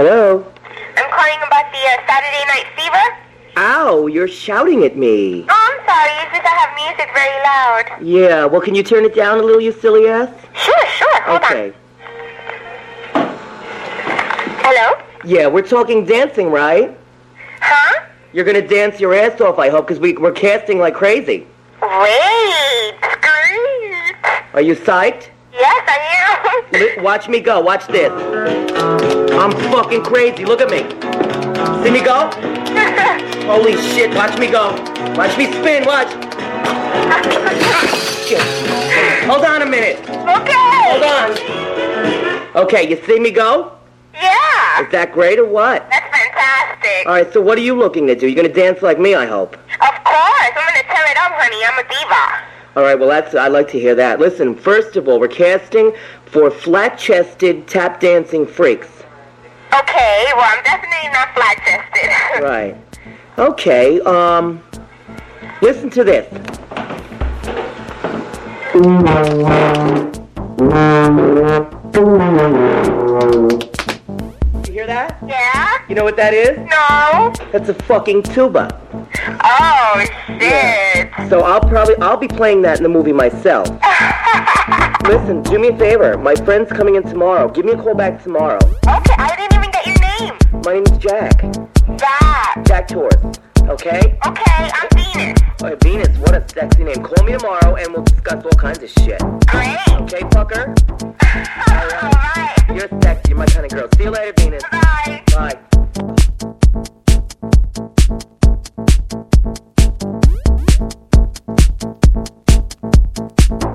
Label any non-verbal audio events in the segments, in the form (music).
Hello? I'm calling about the uh, Saturday Night Fever. Ow, you're shouting at me. Oh, I'm sorry. It's just I have music very loud. Yeah, well, can you turn it down a little, you silly ass? Sure, sure. Hold Okay. on. Hello? Yeah, we're talking dancing, right? Huh? You're gonna dance your ass off, I hope, because we, we're casting like crazy. Wait. Great. Are you psyched? Yes, I am. Watch me go. Watch this. I'm fucking crazy. Look at me. See me go? (laughs) Holy shit. Watch me go. Watch me spin. Watch. (laughs) Shit. Hold on a minute. okay. Hold on. Okay, you see me go? Yeah. Is that great or what? That's fantastic. All right, so what are you looking to do? You're gonna dance like me, I hope. Of course. I'm going to tear it up, honey. I'm a diva. All right, well, that's I'd like to hear that. Listen, first of all, we're casting for flat-chested tap dancing freaks. Okay. Well, I'm definitely not flat-chested. (laughs) Right. Okay, um, listen to this. (laughs) You hear that? yeah? You know what that is? No. That's a fucking tuba. Oh, shit. Yeah. So I'll probably I'll be playing that in the movie myself. (laughs) Listen, do me a favor. My friend's coming in tomorrow. Give me a call back tomorrow. Okay, I didn't even get your name. My name's Jack. Jack. Jack Torres. Okay? Okay, I'm Venus. Oh, Venus, what a sexy name. Call me tomorrow and we'll discuss all kinds of shit. Great. Okay, fucker? Alright. You're sexy. You're my kind of girl. See you later, Venus. Bye. Bye. Pulled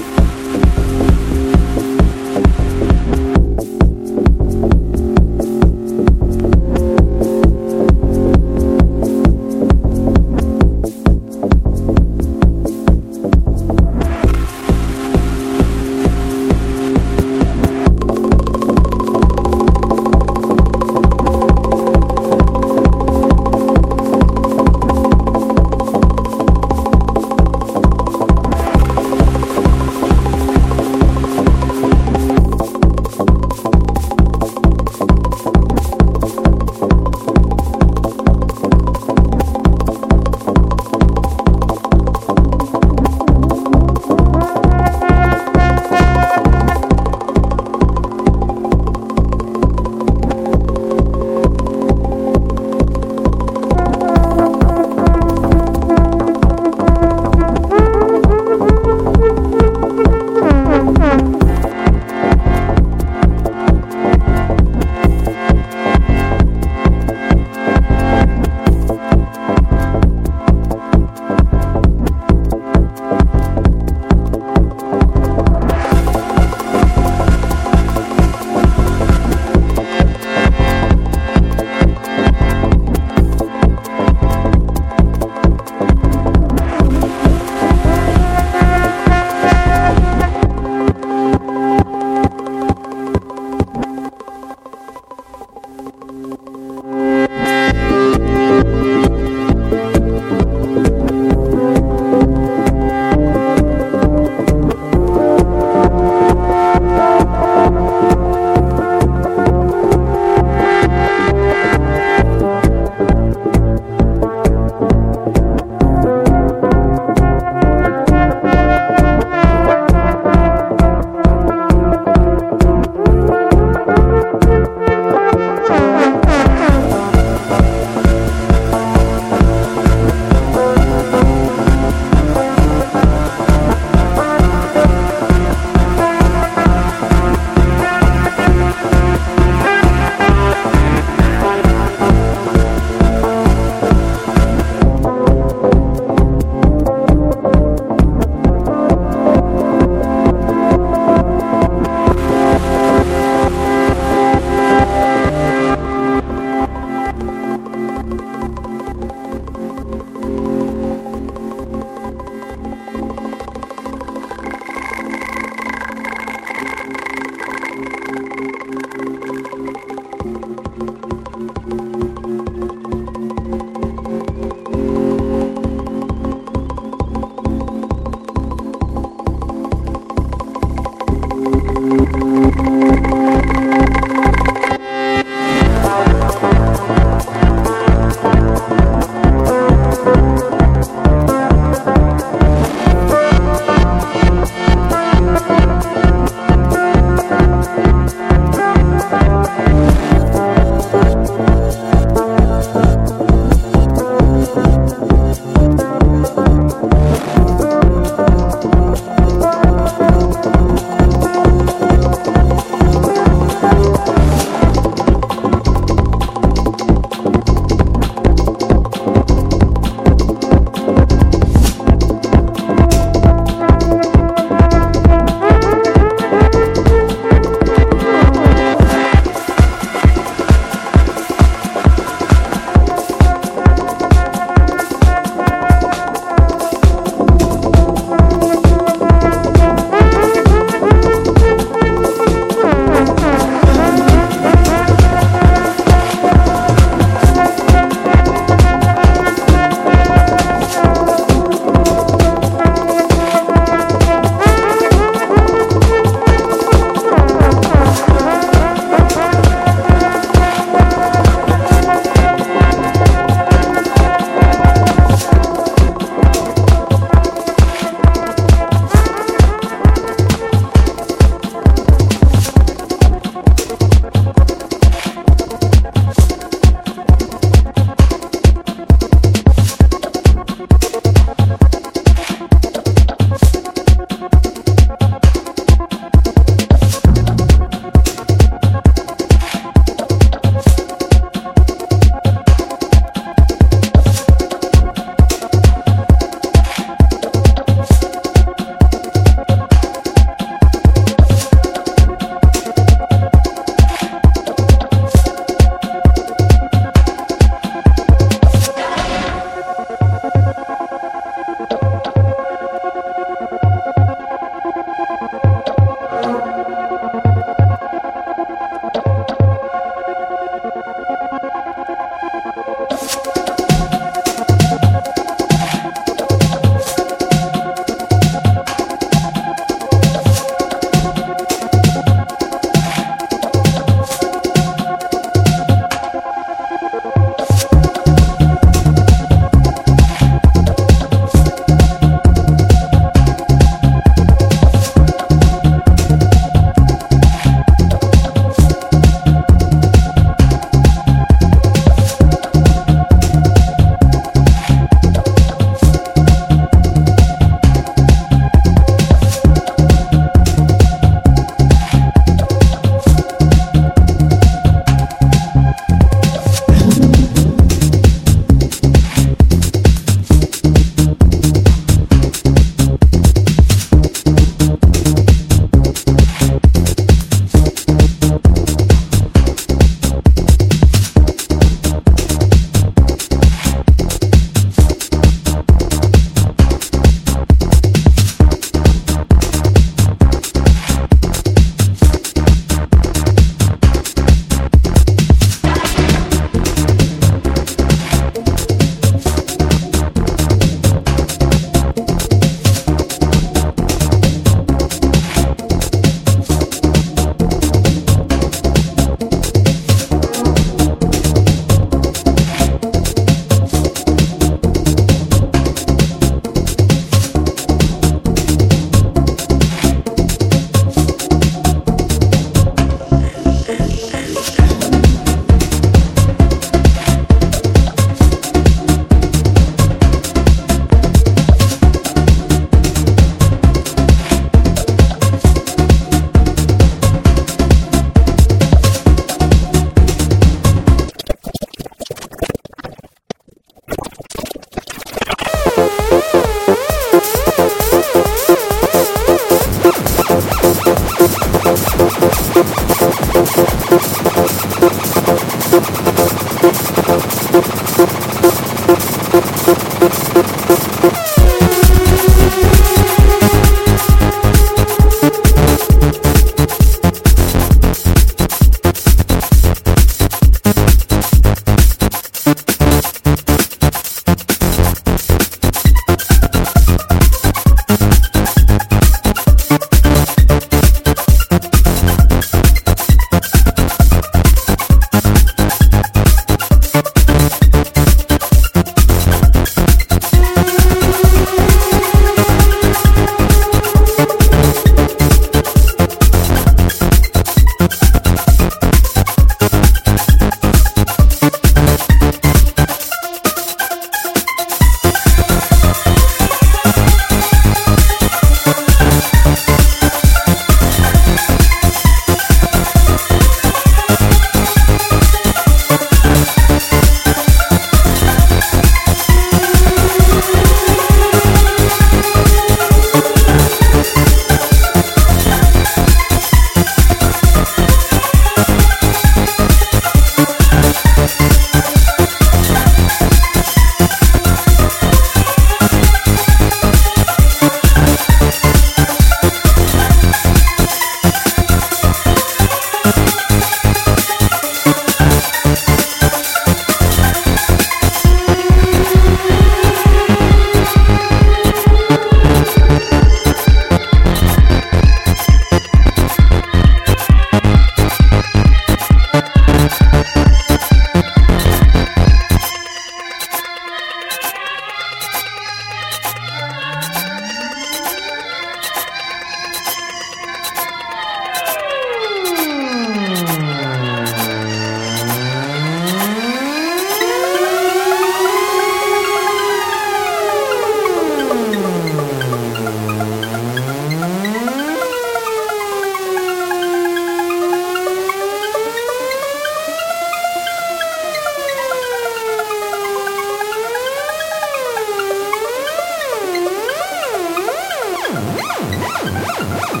ハハハ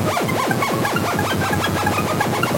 ハ!